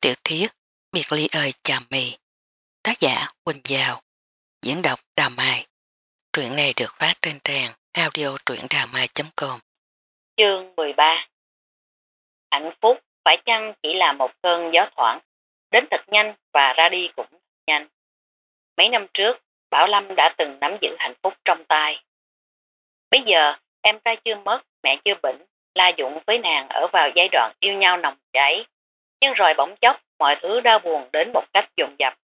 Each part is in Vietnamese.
Tiểu thuyết Biệt ly ơi chà mì Tác giả Quỳnh Giao Diễn đọc Đà Mai Truyện này được phát trên trang audio truyệnđàmai.com Chương 13 Hạnh phúc phải chăng chỉ là một cơn gió thoảng, đến thật nhanh và ra đi cũng nhanh. Mấy năm trước, Bảo Lâm đã từng nắm giữ hạnh phúc trong tay. Bây giờ, em trai chưa mất, mẹ chưa bệnh, La dũng với nàng ở vào giai đoạn yêu nhau nồng cháy. Nhưng rồi bỗng chốc, mọi thứ đau buồn đến một cách dồn dập.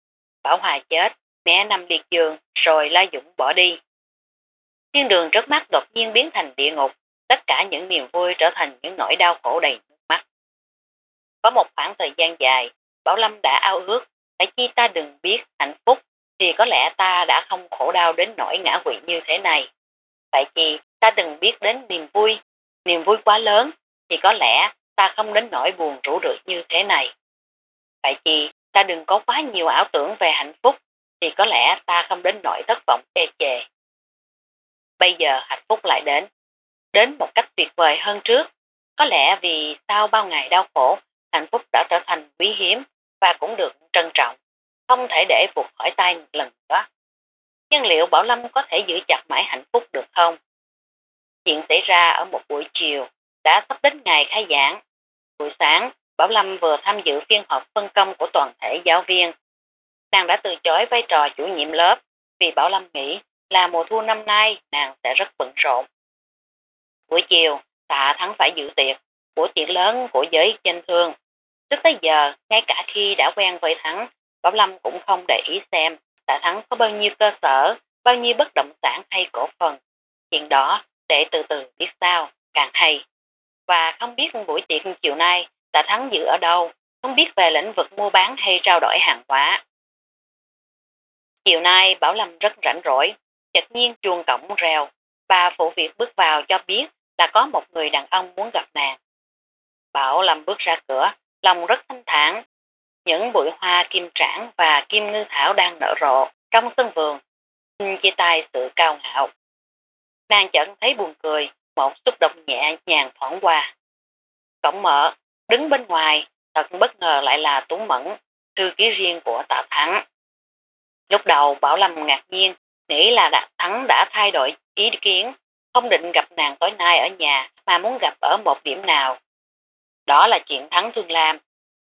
Bảo Hòa chết, mẹ nằm liệt giường, rồi La Dũng bỏ đi. Thiên đường trước mắt đột nhiên biến thành địa ngục, tất cả những niềm vui trở thành những nỗi đau khổ đầy nước mắt. Có một khoảng thời gian dài, Bảo Lâm đã ao ước, phải chi ta đừng biết hạnh phúc, thì có lẽ ta đã không khổ đau đến nỗi ngã quỵ như thế này. Tại chi ta đừng biết đến niềm vui, niềm vui quá lớn, thì có lẽ ta không đến nỗi buồn rủ rượi như thế này. Tại vì ta đừng có quá nhiều ảo tưởng về hạnh phúc, thì có lẽ ta không đến nỗi thất vọng chê chề. Bây giờ hạnh phúc lại đến, đến một cách tuyệt vời hơn trước. Có lẽ vì sau bao ngày đau khổ, hạnh phúc đã trở thành quý hiếm và cũng được trân trọng, không thể để vụt khỏi tay một lần nữa. Nhưng liệu Bảo Lâm có thể giữ chặt mãi hạnh phúc được không? Chuyện xảy ra ở một buổi chiều, đã sắp đến ngày khai giảng. Buổi sáng, Bảo Lâm vừa tham dự phiên họp phân công của toàn thể giáo viên. Nàng đã từ chối vai trò chủ nhiệm lớp vì Bảo Lâm nghĩ là mùa thu năm nay nàng sẽ rất bận rộn. Buổi chiều, tạ thắng phải dự tiệc, của tiệc lớn của giới danh thương. Trước tới giờ, ngay cả khi đã quen với Thắng, Bảo Lâm cũng không để ý xem tạ thắng có bao nhiêu cơ sở, bao nhiêu bất động sản hay cổ phần. Chuyện đó, để từ từ biết sao, càng hay. Và không biết buổi tiệc chiều nay Tạ Thắng dự ở đâu, không biết về lĩnh vực mua bán hay trao đổi hàng hóa. Chiều nay Bảo Lâm rất rảnh rỗi, chợt nhiên chuông cổng rèo, bà phụ việc bước vào cho biết là có một người đàn ông muốn gặp nàng. Bảo Lâm bước ra cửa, lòng rất thanh thản. Những bụi hoa kim trảng và kim ngư thảo đang nở rộ trong sân vườn, chia tay sự cao ngạo. Nàng chợt thấy buồn cười, một xúc động nhẹ nhàng thoảng qua. Cổng mở, đứng bên ngoài, thật bất ngờ lại là Tú Mẫn, thư ký riêng của Tạ Thắng. Lúc đầu Bảo Lâm ngạc nhiên, nghĩ là tạ Thắng đã thay đổi ý kiến, không định gặp nàng tối nay ở nhà mà muốn gặp ở một điểm nào. Đó là chuyện Thắng thường làm,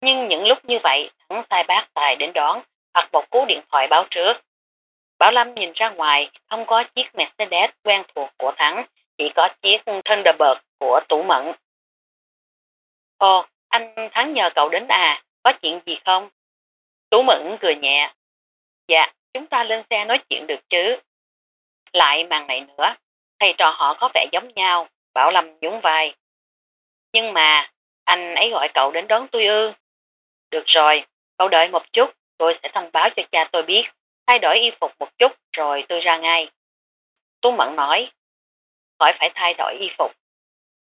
nhưng những lúc như vậy Thắng sai bác tài đến đón hoặc một cú điện thoại báo trước. Bảo Lâm nhìn ra ngoài không có chiếc Mercedes quen thuộc của Thắng, chỉ có chiếc Thunderbird của tủ Mẫn. Ồ, anh Thắng nhờ cậu đến à, có chuyện gì không? Tú Mẫn cười nhẹ. Dạ, chúng ta lên xe nói chuyện được chứ. Lại màn này nữa, thầy trò họ có vẻ giống nhau, Bảo Lâm nhún vai. Nhưng mà, anh ấy gọi cậu đến đón tôi ư. Được rồi, cậu đợi một chút, tôi sẽ thông báo cho cha tôi biết, thay đổi y phục một chút rồi tôi ra ngay. Tú Mẫn nói, khỏi phải thay đổi y phục.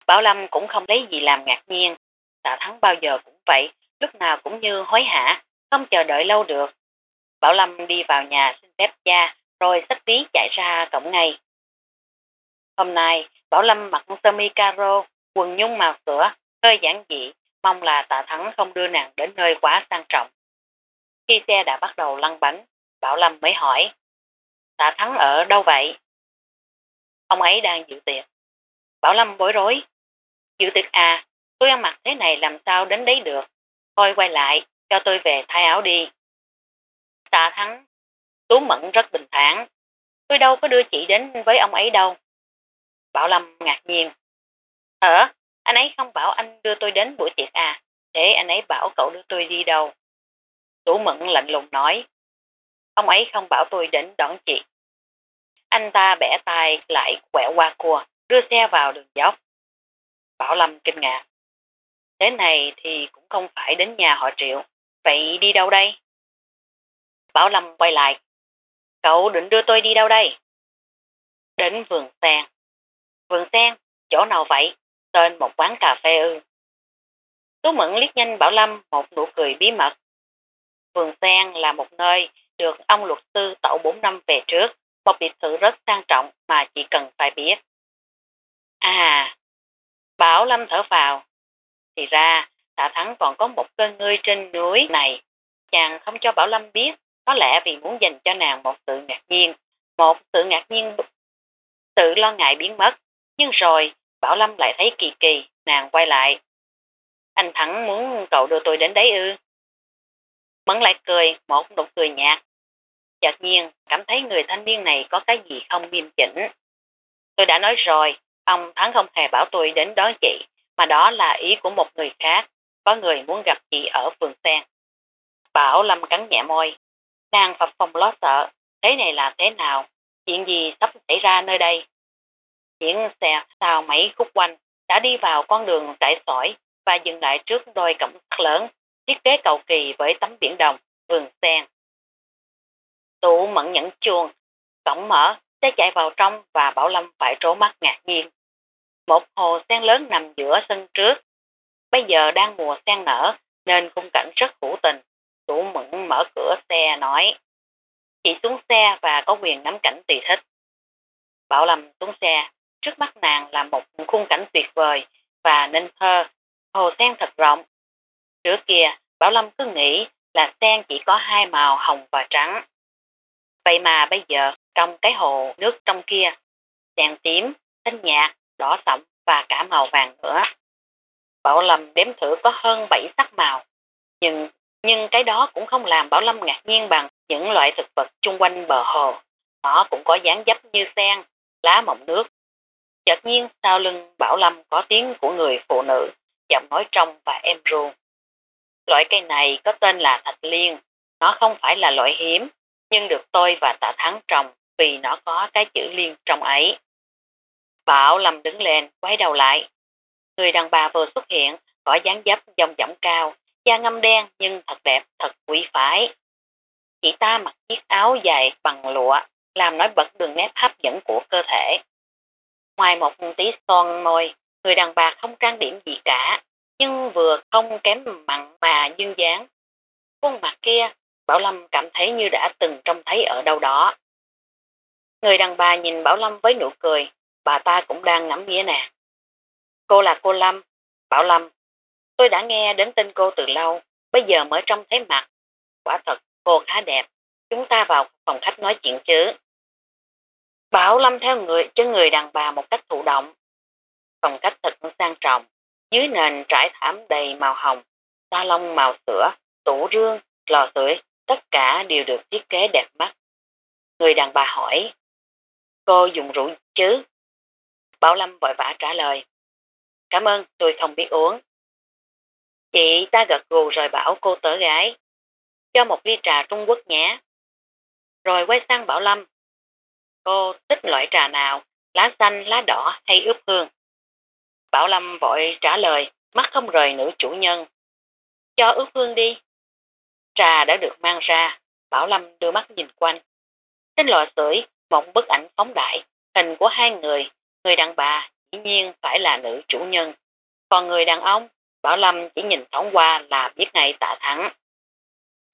Bảo Lâm cũng không lấy gì làm ngạc nhiên, tạ thắng bao giờ cũng vậy, lúc nào cũng như hối hả, không chờ đợi lâu được. Bảo Lâm đi vào nhà xin phép cha, rồi xách ví chạy ra cổng ngay. Hôm nay, Bảo Lâm mặc sơ mi caro, quần nhung màu sữa, hơi giản dị, mong là tạ thắng không đưa nàng đến nơi quá sang trọng. Khi xe đã bắt đầu lăn bánh, Bảo Lâm mới hỏi, tạ thắng ở đâu vậy? Ông ấy đang dự tiệc. Bảo Lâm bối rối. Dự tiệc à, tôi ăn mặc thế này làm sao đến đấy được. Thôi quay lại, cho tôi về thay áo đi. Tạ Thắng, Tú Mẫn rất bình thản. Tôi đâu có đưa chị đến với ông ấy đâu. Bảo Lâm ngạc nhiên. Hả? Anh ấy không bảo anh đưa tôi đến buổi tiệc à? Thế anh ấy bảo cậu đưa tôi đi đâu? Tú Mẫn lạnh lùng nói. Ông ấy không bảo tôi đến đón chị. Anh ta bẻ tay lại quẹo qua cua, đưa xe vào đường dốc. Bảo Lâm kinh ngạc. Thế này thì cũng không phải đến nhà họ triệu. Vậy đi đâu đây? Bảo Lâm quay lại. Cậu định đưa tôi đi đâu đây? Đến vườn sen. Vườn sen? Chỗ nào vậy? Tên một quán cà phê ư. Tú Mẫn liếc nhanh Bảo Lâm một nụ cười bí mật. Vườn sen là một nơi được ông luật sư tậu 4 năm về trước, một biệt thự rất sang trọng mà chỉ cần phải biết. À, Bảo Lâm thở vào, thì ra, tạ thắng còn có một cơn ngươi trên núi này. Chàng không cho Bảo Lâm biết, có lẽ vì muốn dành cho nàng một sự ngạc nhiên. Một sự ngạc nhiên, sự lo ngại biến mất. Nhưng rồi, Bảo Lâm lại thấy kỳ kỳ, nàng quay lại. Anh Thắng muốn cậu đưa tôi đến đấy ư. Mẫn lại cười, một nụ cười nhạt. Chợt nhiên, cảm thấy người thanh niên này có cái gì không nghiêm chỉnh. Tôi đã nói rồi, ông Thắng không hề bảo tôi đến đón chị, mà đó là ý của một người khác, có người muốn gặp chị ở vườn sen. Bảo Lâm cắn nhẹ môi, nàng phập phòng lo sợ, thế này là thế nào, chuyện gì sắp xảy ra nơi đây. Những xe sau mấy khúc quanh đã đi vào con đường trải sỏi và dừng lại trước đôi cổng sắt lớn, thiết kế cầu kỳ với tấm biển đồng, vườn sen. Tụ mẫn nhẫn chuông, cổng mở, xe chạy vào trong và Bảo Lâm phải trố mắt ngạc nhiên. Một hồ sen lớn nằm giữa sân trước. Bây giờ đang mùa sen nở nên khung cảnh rất hữu tình. Chủ mẫn mở cửa xe nói Chị xuống xe và có quyền nắm cảnh tùy thích. Bảo Lâm xuống xe, trước mắt nàng là một khung cảnh tuyệt vời và nên thơ. Hồ sen thật rộng. Trước kia, Bảo Lâm cứ nghĩ là sen chỉ có hai màu hồng và trắng. Vậy mà bây giờ, trong cái hồ nước trong kia, sen tím, xanh nhạt, đỏ sậm và cả màu vàng nữa. Bảo Lâm đếm thử có hơn 7 sắc màu, nhưng nhưng cái đó cũng không làm Bảo Lâm ngạc nhiên bằng những loại thực vật chung quanh bờ hồ. Nó cũng có dáng dấp như sen, lá mọng nước. Chợt nhiên sau lưng Bảo Lâm có tiếng của người phụ nữ, giọng nói trong và em ru. Loại cây này có tên là thạch liên, nó không phải là loại hiếm, nhưng được tôi và tạ thắng trồng vì nó có cái chữ liên trong ấy. Bảo Lâm đứng lên, quay đầu lại. Người đàn bà vừa xuất hiện, có dáng dấp dòng dỏng cao, da ngâm đen nhưng thật đẹp, thật quý phái. Chị ta mặc chiếc áo dài bằng lụa, làm nói bật đường nét hấp dẫn của cơ thể. Ngoài một tí son môi, người đàn bà không trang điểm gì cả, nhưng vừa không kém mặn mà dương dáng. Khuôn mặt kia, Bảo Lâm cảm thấy như đã từng trông thấy ở đâu đó. Người đàn bà nhìn Bảo Lâm với nụ cười, bà ta cũng đang ngắm nghĩa nè. Cô là cô Lâm, Bảo Lâm. Tôi đã nghe đến tên cô từ lâu, bây giờ mới trông thấy mặt. Quả thật, cô khá đẹp. Chúng ta vào phòng khách nói chuyện chứ. Bảo Lâm theo người cho người đàn bà một cách thụ động. Phòng khách thật sang trọng, dưới nền trải thảm đầy màu hồng, sa lông màu sữa, tủ rương, lò sưởi, tất cả đều được thiết kế đẹp mắt. Người đàn bà hỏi, cô dùng rượu chứ? Bảo Lâm vội vã trả lời, cảm ơn tôi không biết uống. Chị ta gật gù rồi bảo cô tớ gái, cho một ly trà Trung Quốc nhé. Rồi quay sang Bảo Lâm, cô thích loại trà nào, lá xanh, lá đỏ hay ướp hương? Bảo Lâm vội trả lời, mắt không rời nữ chủ nhân. Cho ướp hương đi. Trà đã được mang ra, Bảo Lâm đưa mắt nhìn quanh. Trên lò sưởi, một bức ảnh phóng đại, hình của hai người, người đàn bà dĩ nhiên phải là nữ chủ nhân. Còn người đàn ông, Bảo Lâm chỉ nhìn thoáng qua là biết ngay tạ thắng.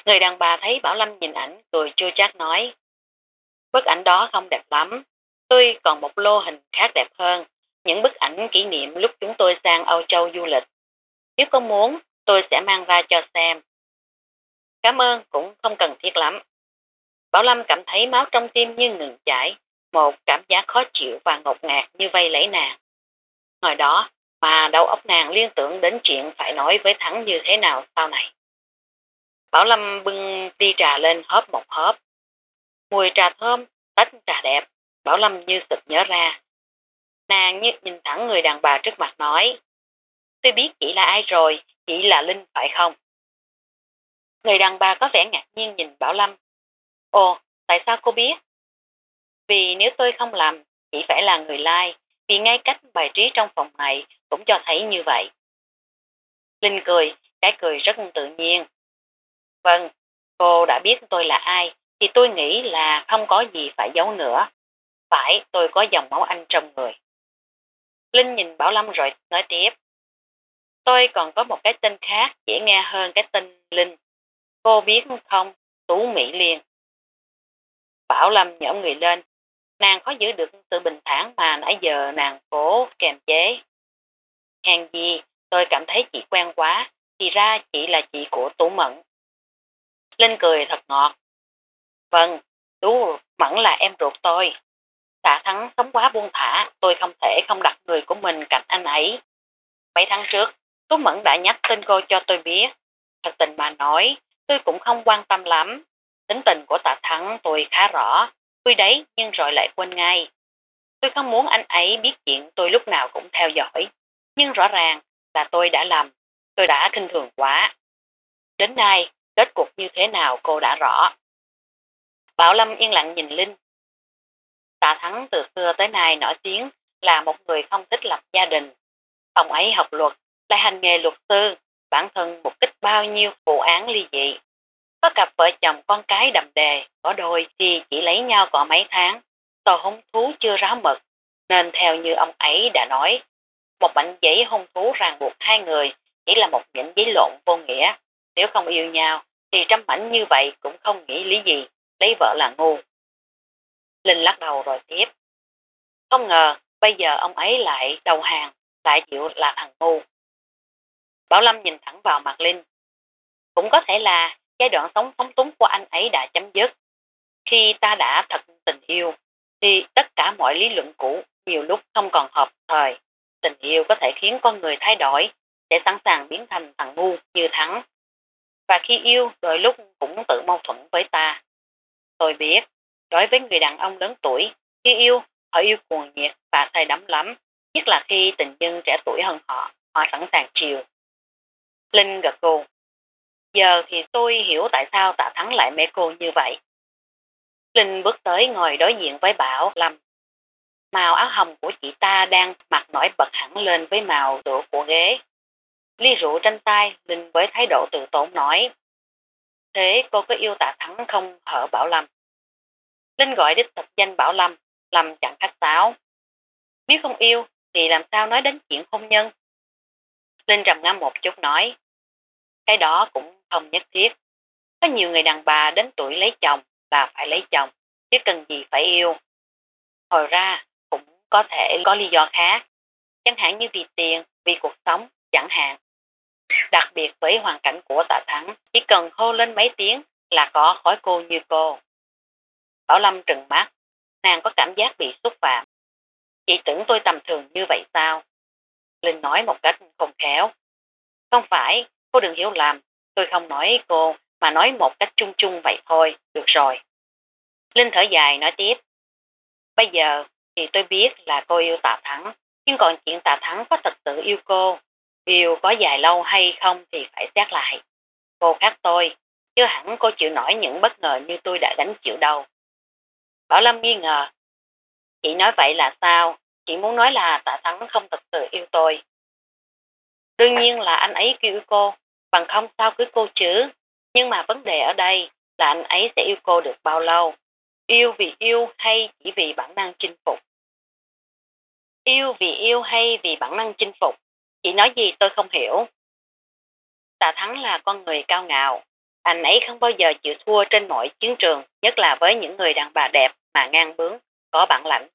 Người đàn bà thấy Bảo Lâm nhìn ảnh cười chưa chắc nói. Bức ảnh đó không đẹp lắm, tôi còn một lô hình khác đẹp hơn, những bức ảnh kỷ niệm lúc chúng tôi sang Âu Châu du lịch. Nếu có muốn, tôi sẽ mang ra cho xem. Cảm ơn cũng không cần thiết lắm. Bảo Lâm cảm thấy máu trong tim như ngừng chảy, một cảm giác khó chịu và ngột ngạt như vây lấy nàng. Ngồi đó mà đầu óc nàng liên tưởng đến chuyện phải nói với Thắng như thế nào sau này. Bảo Lâm bưng đi trà lên hớp một hớp. Mùi trà thơm, tách trà đẹp, Bảo Lâm như sực nhớ ra. Nàng như nhìn thẳng người đàn bà trước mặt nói. Tôi biết chị là ai rồi, chị là Linh phải không? Người đàn bà có vẻ ngạc nhiên nhìn Bảo Lâm. Ồ, tại sao cô biết? Vì nếu tôi không làm, chỉ phải là người lai, vì ngay cách bài trí trong phòng này cũng cho thấy như vậy. Linh cười, cái cười rất tự nhiên. Vâng, cô đã biết tôi là ai, thì tôi nghĩ là không có gì phải giấu nữa. Phải, tôi có dòng máu anh trong người. Linh nhìn Bảo Lâm rồi nói tiếp. Tôi còn có một cái tên khác dễ nghe hơn cái tên Linh. Cô biết không? Tú Mỹ Liên. Bảo Lâm nhõm người lên. Nàng khó giữ được sự bình thản mà nãy giờ nàng cố kèm chế. Hèn gì, tôi cảm thấy chị quen quá, thì ra chị là chị của Tú Mẫn. Linh cười thật ngọt. Vâng, Tú Mẫn là em ruột tôi. Tạ Thắng sống quá buông thả, tôi không thể không đặt người của mình cạnh anh ấy. Mấy tháng trước, Tú Mẫn đã nhắc tên cô cho tôi biết. Thật tình mà nói, tôi cũng không quan tâm lắm. Tính tình của Tạ Thắng tôi khá rõ, tôi đấy nhưng rồi lại quên ngay. Tôi không muốn anh ấy biết chuyện tôi lúc nào cũng theo dõi, nhưng rõ ràng là tôi đã làm, tôi đã kinh thường quá. Đến nay, kết cục như thế nào cô đã rõ. Bảo Lâm yên lặng nhìn Linh. Tạ Thắng từ xưa tới nay nổi tiếng là một người không thích lập gia đình. Ông ấy học luật, lại hành nghề luật sư, bản thân mục kích bao nhiêu vụ án ly dị. Có cặp vợ chồng con cái đầm đề, có đôi thì chỉ lấy nhau có mấy tháng, tòa hung thú chưa ráo mật, nên theo như ông ấy đã nói, một mảnh giấy hung thú ràng buộc hai người chỉ là một những giấy lộn vô nghĩa. Nếu không yêu nhau, thì trăm mảnh như vậy cũng không nghĩ lý gì, lấy vợ là ngu. Linh lắc đầu rồi tiếp. Không ngờ, bây giờ ông ấy lại đầu hàng, lại chịu là thằng ngu. Bảo Lâm nhìn thẳng vào mặt Linh. Cũng có thể là giai đoạn sống phóng túng của anh ấy đã chấm dứt. Khi ta đã thật tình yêu, thì tất cả mọi lý luận cũ nhiều lúc không còn hợp thời. Tình yêu có thể khiến con người thay đổi, để sẵn sàng biến thành thằng ngu như thắng. Và khi yêu, đôi lúc cũng tự mâu thuẫn với ta. Tôi biết, đối với người đàn ông lớn tuổi, khi yêu, họ yêu cuồng nhiệt và say đắm lắm, nhất là khi tình nhân trẻ tuổi hơn họ, họ sẵn sàng chiều. Linh gật gù. Giờ thì tôi hiểu tại sao tạ thắng lại mê cô như vậy. Linh bước tới ngồi đối diện với Bảo Lâm. Màu áo hồng của chị ta đang mặc nổi bật hẳn lên với màu rượu của ghế. Ly rượu trên tay, Linh với thái độ từ tốn nói. Thế cô có yêu tạ thắng không hở Bảo Lâm? Linh gọi đích thực danh Bảo Lâm, Lâm chẳng khách sáo. Nếu không yêu, thì làm sao nói đến chuyện hôn nhân? Linh trầm ngâm một chút nói. Cái đó cũng không nhất thiết. Có nhiều người đàn bà đến tuổi lấy chồng là phải lấy chồng, chứ cần gì phải yêu. Hồi ra cũng có thể có lý do khác, chẳng hạn như vì tiền, vì cuộc sống, chẳng hạn. Đặc biệt với hoàn cảnh của tạ thắng, chỉ cần hô lên mấy tiếng là có khói cô như cô. Bảo Lâm trừng mắt, nàng có cảm giác bị xúc phạm. Chị tưởng tôi tầm thường như vậy sao? Linh nói một cách không khéo. Không phải, cô đừng hiểu lầm, tôi không nói cô, mà nói một cách chung chung vậy thôi, được rồi. Linh thở dài nói tiếp. Bây giờ thì tôi biết là cô yêu Tạ Thắng, nhưng còn chuyện Tạ Thắng có thật sự yêu cô, yêu có dài lâu hay không thì phải xét lại. Cô khác tôi, chứ hẳn cô chịu nổi những bất ngờ như tôi đã đánh chịu đâu. Bảo Lâm nghi ngờ. Chị nói vậy là sao? Chị muốn nói là Tạ Thắng không thật sự yêu tôi. Đương nhiên là anh ấy kêu cô, bằng không sao cưới cô chứ. Nhưng mà vấn đề ở đây là anh ấy sẽ yêu cô được bao lâu. Yêu vì yêu hay chỉ vì bản năng chinh phục? Yêu vì yêu hay vì bản năng chinh phục? Chị nói gì tôi không hiểu. Tạ Thắng là con người cao ngạo. Anh ấy không bao giờ chịu thua trên mọi chiến trường, nhất là với những người đàn bà đẹp mà ngang bướng, có bản lãnh.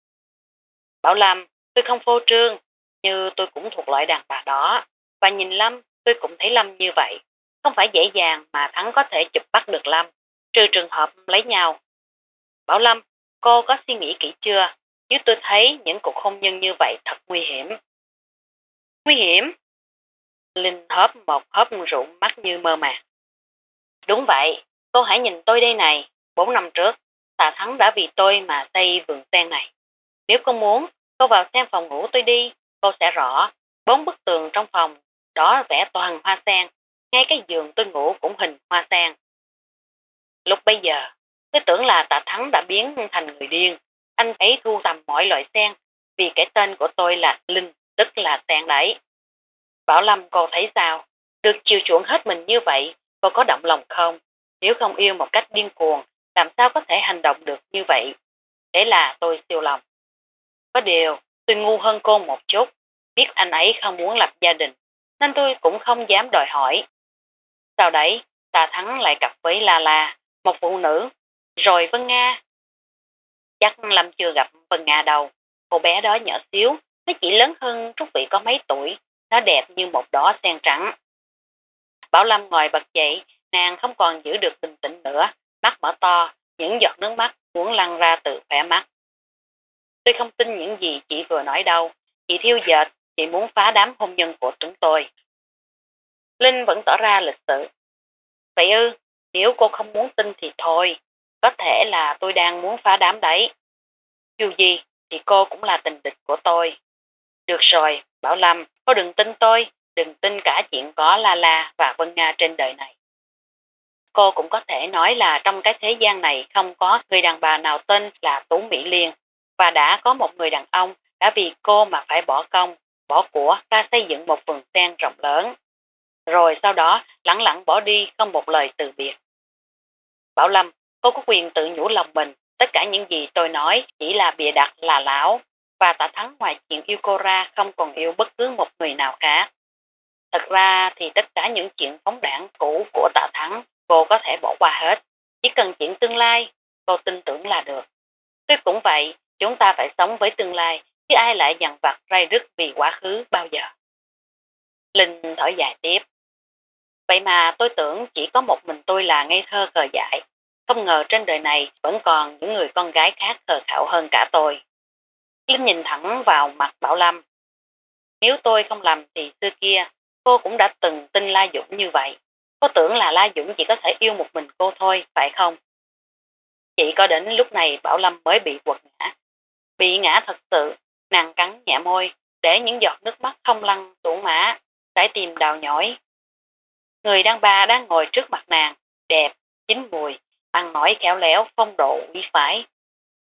Bảo Lâm, tôi không phô trương, như tôi cũng thuộc loại đàn bà đó. Và nhìn Lâm, tôi cũng thấy Lâm như vậy. Không phải dễ dàng mà Thắng có thể chụp bắt được Lâm, trừ trường hợp lấy nhau. Bảo Lâm, cô có suy nghĩ kỹ chưa? Chứ tôi thấy những cuộc hôn nhân như vậy thật nguy hiểm. Nguy hiểm? Linh hớp một hớp rượu mắt như mơ màng. Đúng vậy, cô hãy nhìn tôi đây này. Bốn năm trước, Tà Thắng đã vì tôi mà xây vườn sen này. Nếu cô muốn, cô vào xem phòng ngủ tôi đi, cô sẽ rõ. Bốn bức tường trong phòng, đó vẽ toàn hoa sen. Ngay cái giường tôi ngủ cũng hình hoa sen. Lúc bây giờ, tôi tưởng là tạ thắng đã biến thành người điên. Anh ấy thu tầm mọi loại sen, vì cái tên của tôi là Linh, tức là sen đấy. Bảo Lâm cô thấy sao? Được chiều chuộng hết mình như vậy, cô có động lòng không? Nếu không yêu một cách điên cuồng, làm sao có thể hành động được như vậy? Thế là tôi siêu lòng. Có điều, tôi ngu hơn cô một chút, biết anh ấy không muốn lập gia đình, nên tôi cũng không dám đòi hỏi. Sau đấy, Tà Thắng lại cặp với La La, một phụ nữ, rồi Vân Nga. Chắc Lâm chưa gặp Vân Nga đâu, cô bé đó nhỏ xíu, nó chỉ lớn hơn Trúc Vị có mấy tuổi, nó đẹp như một đóa sen trắng. Bảo Lâm ngồi bật dậy, nàng không còn giữ được bình tĩnh nữa, mắt mở to, những giọt nước mắt muốn lăn ra từ khỏe mắt. Tôi không tin những gì chị vừa nói đâu, chị thiêu dệt, chị muốn phá đám hôn nhân của chúng tôi. Linh vẫn tỏ ra lịch sự. Vậy ư, nếu cô không muốn tin thì thôi, có thể là tôi đang muốn phá đám đấy. Dù gì thì cô cũng là tình địch của tôi. Được rồi, Bảo Lâm, cô đừng tin tôi, đừng tin cả chuyện có La La và Vân Nga trên đời này. Cô cũng có thể nói là trong cái thế gian này không có người đàn bà nào tên là Tú Mỹ Liên, và đã có một người đàn ông đã vì cô mà phải bỏ công, bỏ của ta xây dựng một vườn sen rộng lớn. Rồi sau đó lẳng lặng bỏ đi không một lời từ biệt. Bảo Lâm, cô có quyền tự nhủ lòng mình, tất cả những gì tôi nói chỉ là bịa đặt là lão, và tạ thắng ngoài chuyện yêu cô ra không còn yêu bất cứ một người nào khác. Thật ra thì tất cả những chuyện phóng đảng cũ của tạ thắng cô có thể bỏ qua hết, chỉ cần chuyện tương lai, cô tin tưởng là được. Tôi cũng vậy, chúng ta phải sống với tương lai, chứ ai lại dằn vặt ray rứt vì quá khứ bao giờ. Linh thở dài tiếp. Vậy mà tôi tưởng chỉ có một mình tôi là ngây thơ khờ dại, không ngờ trên đời này vẫn còn những người con gái khác khờ khạo hơn cả tôi. Linh nhìn thẳng vào mặt Bảo Lâm. Nếu tôi không làm thì xưa kia, cô cũng đã từng tin La Dũng như vậy. Cô tưởng là La Dũng chỉ có thể yêu một mình cô thôi, phải không? Chỉ có đến lúc này Bảo Lâm mới bị quật ngã. Bị ngã thật sự, nàng cắn nhẹ môi, để những giọt nước mắt không lăn tuôn mã trái tim đào nhói. Người đàn bà đang ngồi trước mặt nàng, đẹp, chín mùi, ăn nói khéo léo, phong độ, uy phái.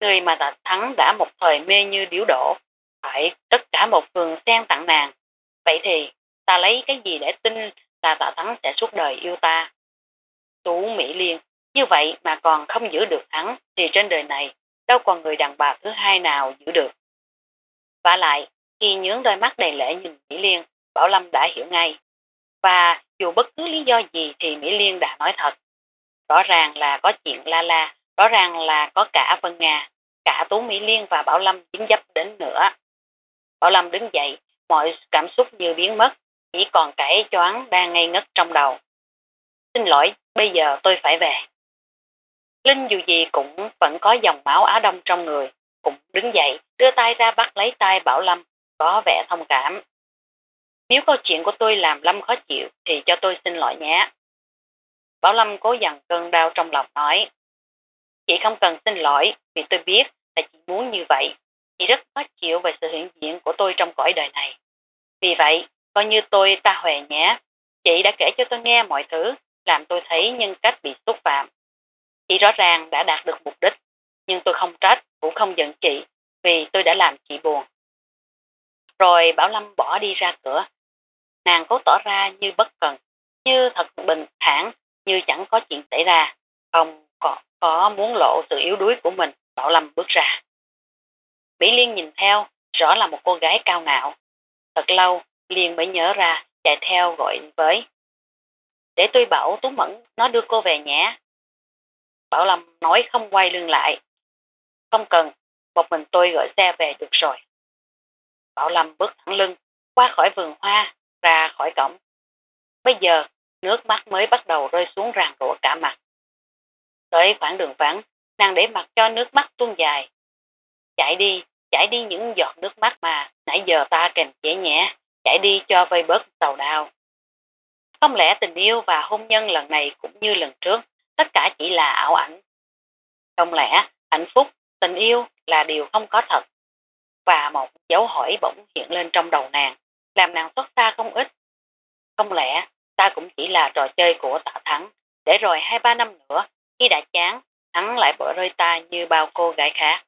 Người mà tạ thắng đã một thời mê như điếu đổ, phải tất cả một vườn sen tặng nàng. Vậy thì, ta lấy cái gì để tin là tạ thắng sẽ suốt đời yêu ta? Tú Mỹ Liên, như vậy mà còn không giữ được thắng, thì trên đời này, đâu còn người đàn bà thứ hai nào giữ được. Và lại, khi nhướng đôi mắt đầy lệ nhìn Mỹ Liên, Bảo Lâm đã hiểu ngay. Và dù bất cứ lý do gì thì Mỹ Liên đã nói thật. Rõ ràng là có chuyện la la, rõ ràng là có cả Vân Nga, cả Tú Mỹ Liên và Bảo Lâm dính dấp đến nữa. Bảo Lâm đứng dậy, mọi cảm xúc như biến mất, chỉ còn cái choáng đang ngây ngất trong đầu. Xin lỗi, bây giờ tôi phải về. Linh dù gì cũng vẫn có dòng máu Á Đông trong người, cũng đứng dậy, đưa tay ra bắt lấy tay Bảo Lâm, có vẻ thông cảm. Nếu câu chuyện của tôi làm Lâm khó chịu thì cho tôi xin lỗi nhé. Bảo Lâm cố dằn cơn đau trong lòng nói. Chị không cần xin lỗi vì tôi biết là chị muốn như vậy. Chị rất khó chịu về sự hiện diện của tôi trong cõi đời này. Vì vậy, coi như tôi ta hòe nhé. Chị đã kể cho tôi nghe mọi thứ, làm tôi thấy nhân cách bị xúc phạm. Chị rõ ràng đã đạt được mục đích, nhưng tôi không trách, cũng không giận chị, vì tôi đã làm chị buồn. Rồi Bảo Lâm bỏ đi ra cửa. Nàng cố tỏ ra như bất cần, như thật bình thản, như chẳng có chuyện xảy ra. Không có, có muốn lộ sự yếu đuối của mình, Bảo Lâm bước ra. Mỹ Liên nhìn theo, rõ là một cô gái cao ngạo. Thật lâu, Liên mới nhớ ra, chạy theo gọi với. Để tôi bảo Tú Mẫn nó đưa cô về nhé. Bảo Lâm nói không quay lưng lại. Không cần, một mình tôi gọi xe về được rồi. Bảo Lâm bước thẳng lưng, qua khỏi vườn hoa, ra khỏi cổng. Bây giờ, nước mắt mới bắt đầu rơi xuống ràng rụa cả mặt. Tới khoảng đường vắng, nàng để mặt cho nước mắt tuôn dài. Chạy đi, chạy đi những giọt nước mắt mà nãy giờ ta kềm chế nhẹ, chạy đi cho vây bớt sầu đau. Không lẽ tình yêu và hôn nhân lần này cũng như lần trước, tất cả chỉ là ảo ảnh. Không lẽ hạnh phúc, tình yêu là điều không có thật. Và một dấu hỏi bỗng hiện lên trong đầu nàng, làm nàng xuất xa không ít. Không lẽ ta cũng chỉ là trò chơi của tạ thắng, để rồi hai ba năm nữa, khi đã chán, hắn lại bỏ rơi ta như bao cô gái khác.